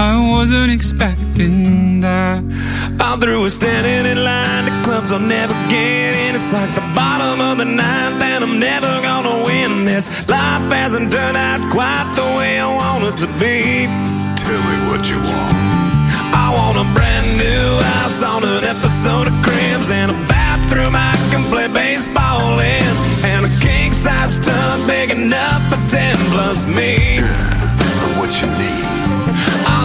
I wasn't expecting that. I'm through with standing in line to clubs I'll never get in. It's like the bottom of the ninth, and I'm never gonna win this. Life hasn't turned out quite the way I want it to be. Tell me what you want. I want a brand new house on an episode of Cribs and a bathroom I can play baseball in, and a king size tub big enough for ten plus me.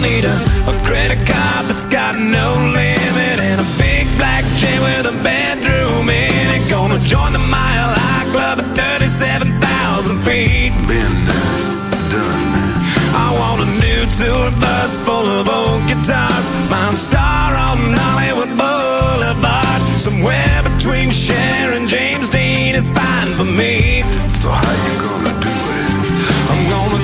Need a, a credit card that's got no limit and a big black chain with a bedroom in it. Gonna join the Mile High Club at 37,000 feet. Been there, done that. I want a new tour bus full of old guitars. Mine star on Hollywood Boulevard. Somewhere between Cher and James Dean is fine for me. So how you gonna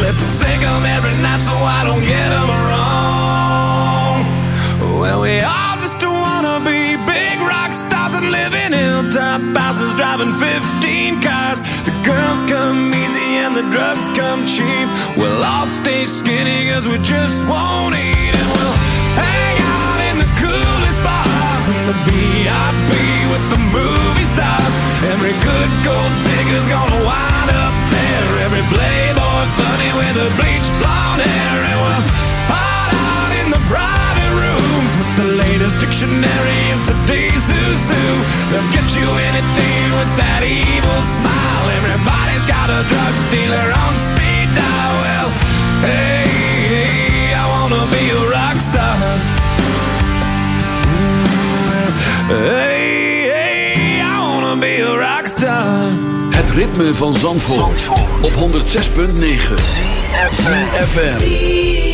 songs. Lip sync 'em every night so I don't get 'em wrong. Well, we all just wanna be big rock stars and live in hilltop houses driving 15 cars. The girls come easy and the drugs come cheap. We'll all stay skinny cause we just won't eat and we'll drug dealer on speed dial. Well, hey, hey I wanna be a rock star. Hey, hey, I wanna be a rock star. Het ritme van Zandvoort, op 106.9 FM.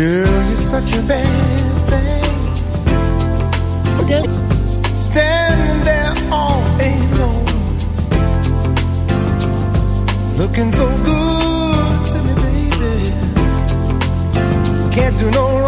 Girl, you're such a bad thing. Standing there all alone. Looking so good to me, baby. Can't do no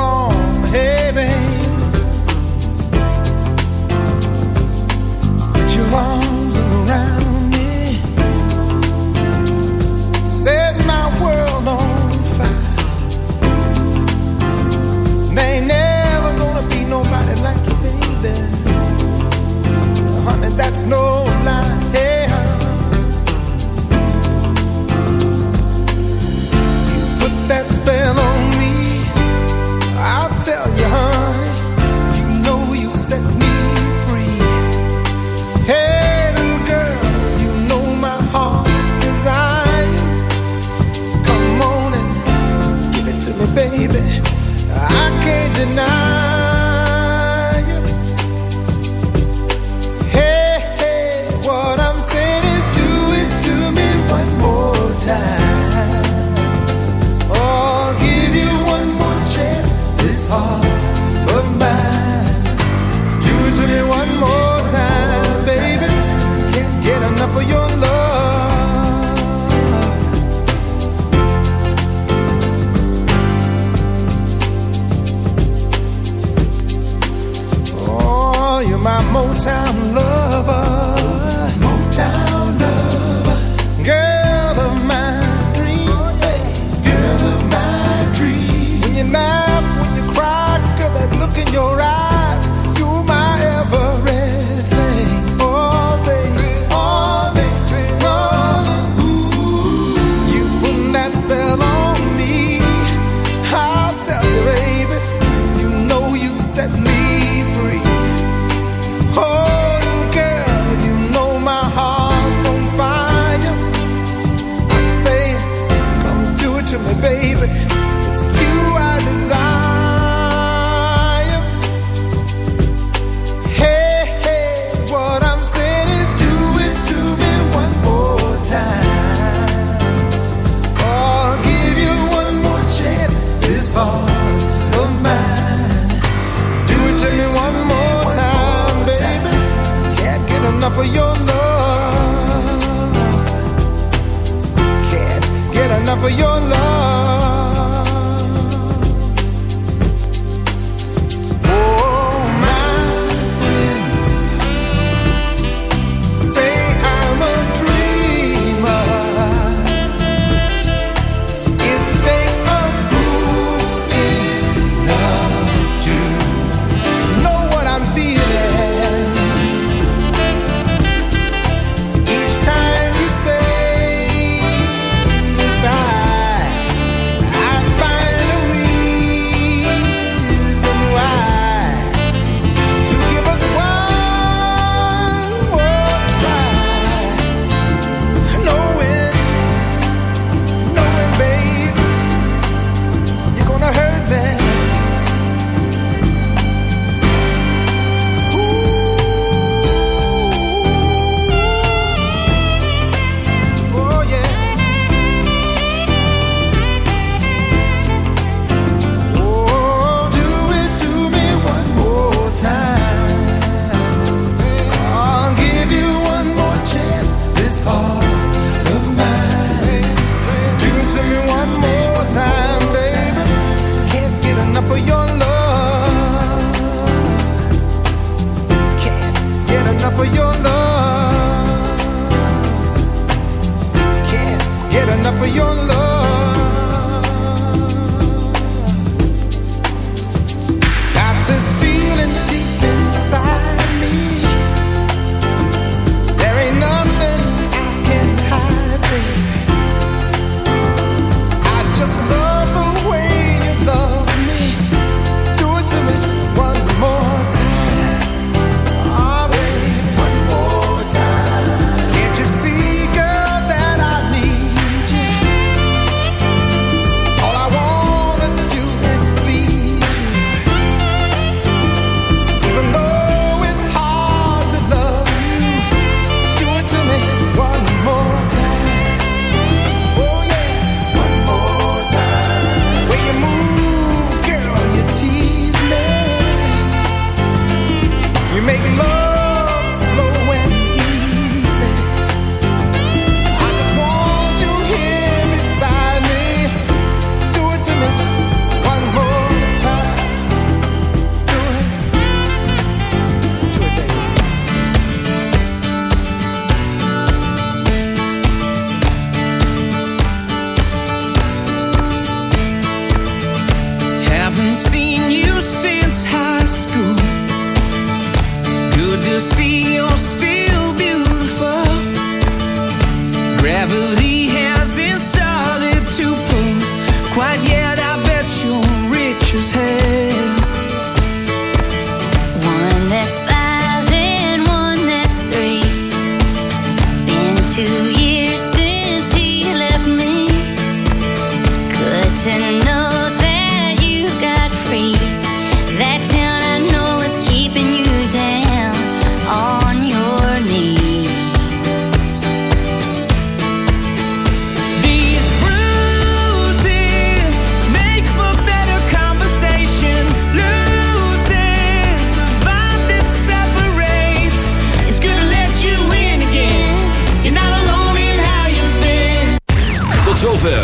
of your love.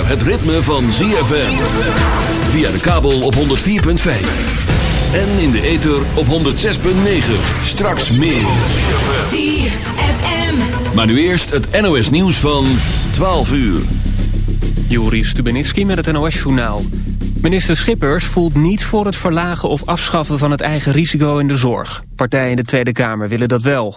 Het ritme van ZFM. Via de kabel op 104.5. En in de ether op 106.9. Straks meer. Maar nu eerst het NOS nieuws van 12 uur. Juri Stubenitski met het NOS-journaal. Minister Schippers voelt niet voor het verlagen of afschaffen van het eigen risico in de zorg. Partijen in de Tweede Kamer willen dat wel.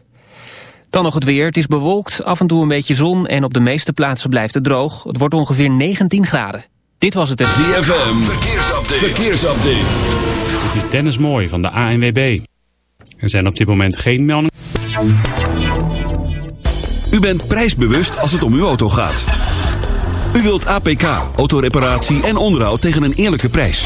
Dan nog het weer. Het is bewolkt, af en toe een beetje zon en op de meeste plaatsen blijft het droog. Het wordt ongeveer 19 graden. Dit was het. ZFM, verkeersupdate. verkeersupdate. Het is Dennis Mooi van de ANWB. Er zijn op dit moment geen meldingen. U bent prijsbewust als het om uw auto gaat. U wilt APK, autoreparatie en onderhoud tegen een eerlijke prijs.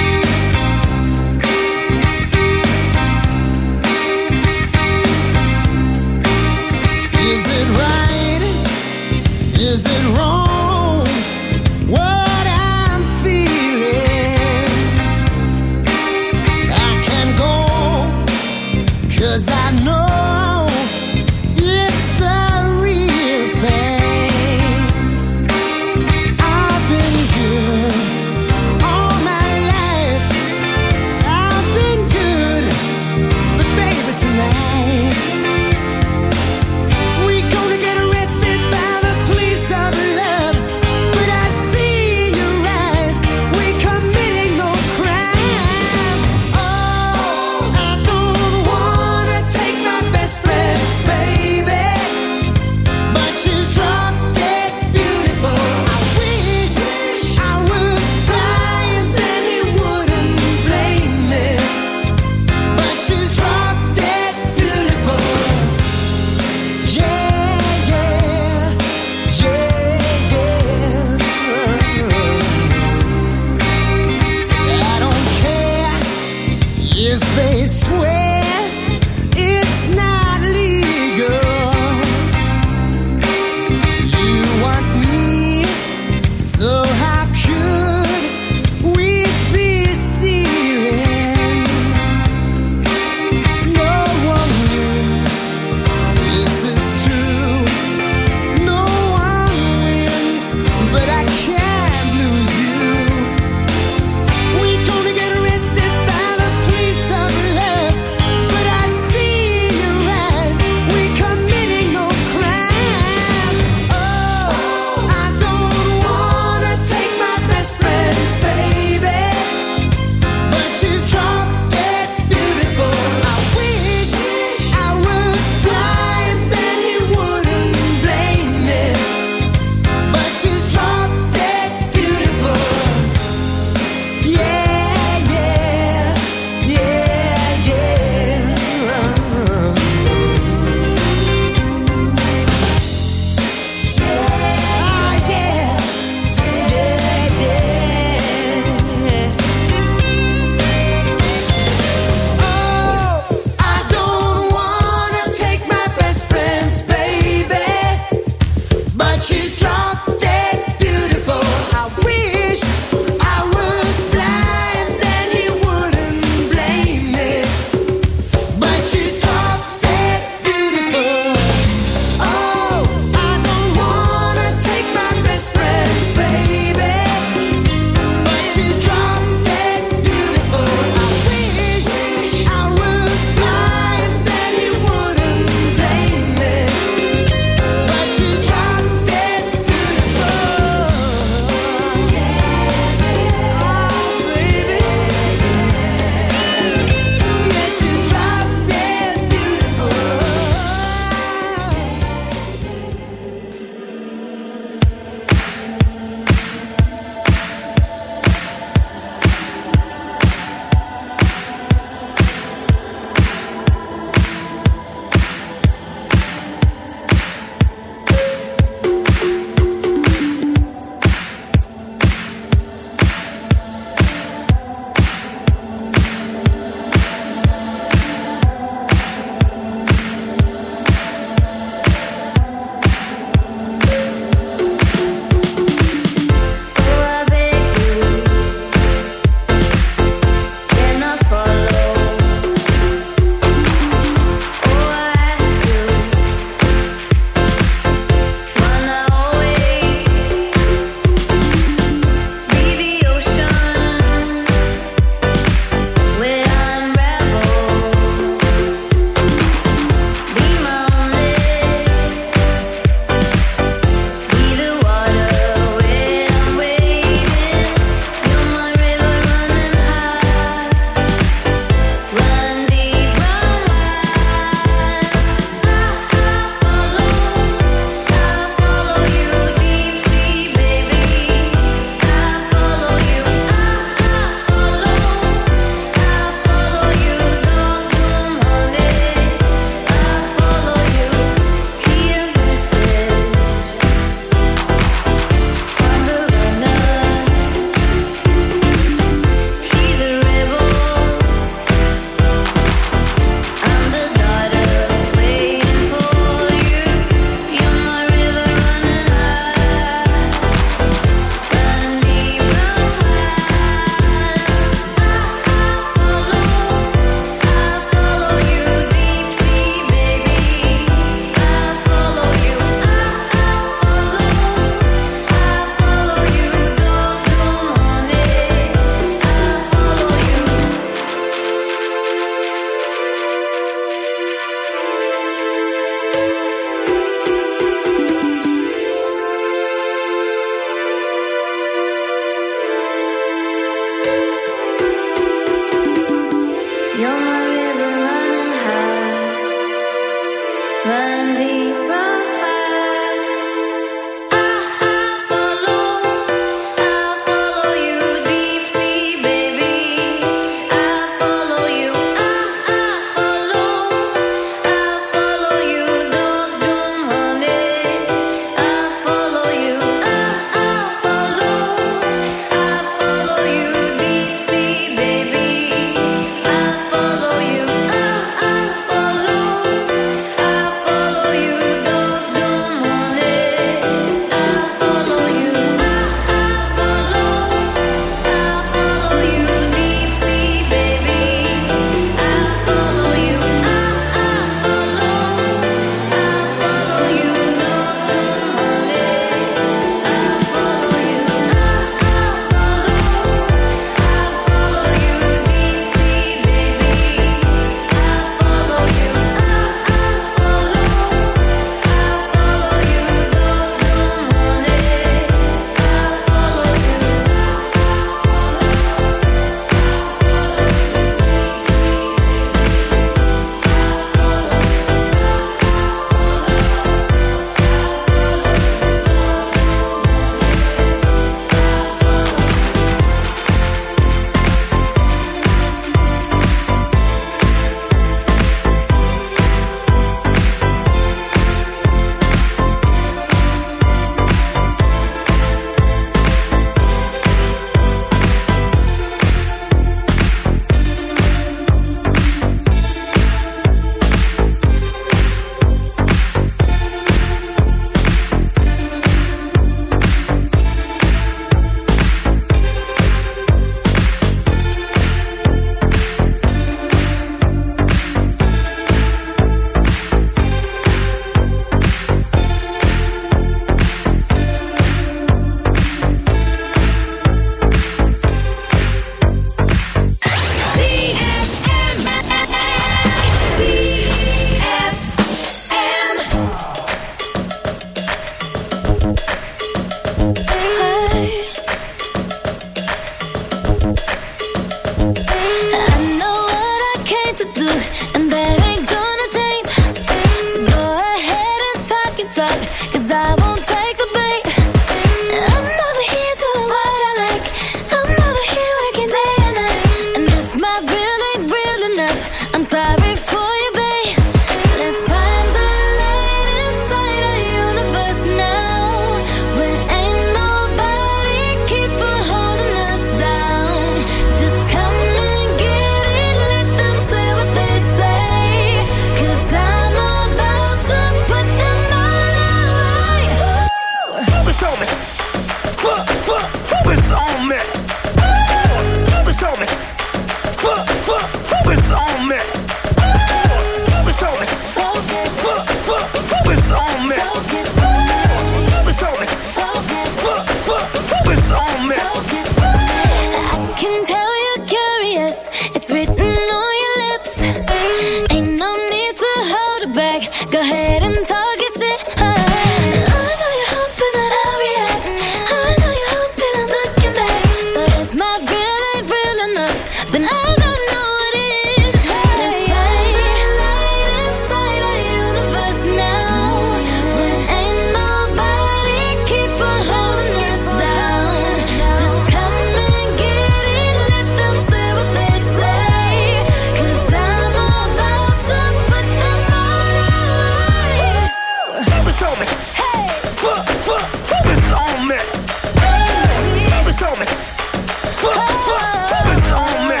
focus on me.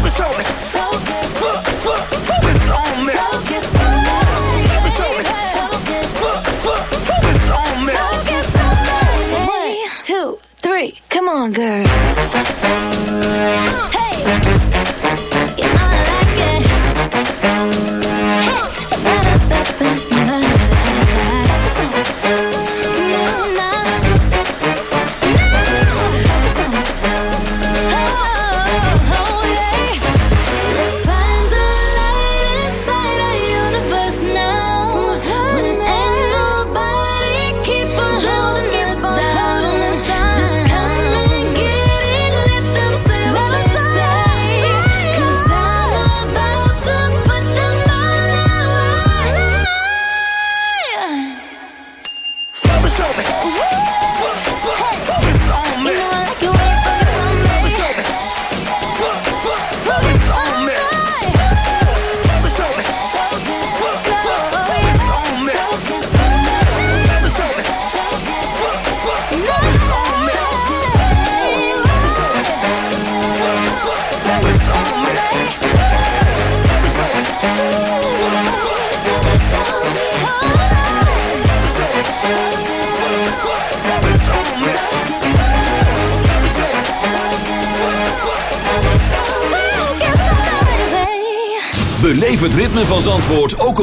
Focus on me. Focus on me. One, two, three. Come on, girls.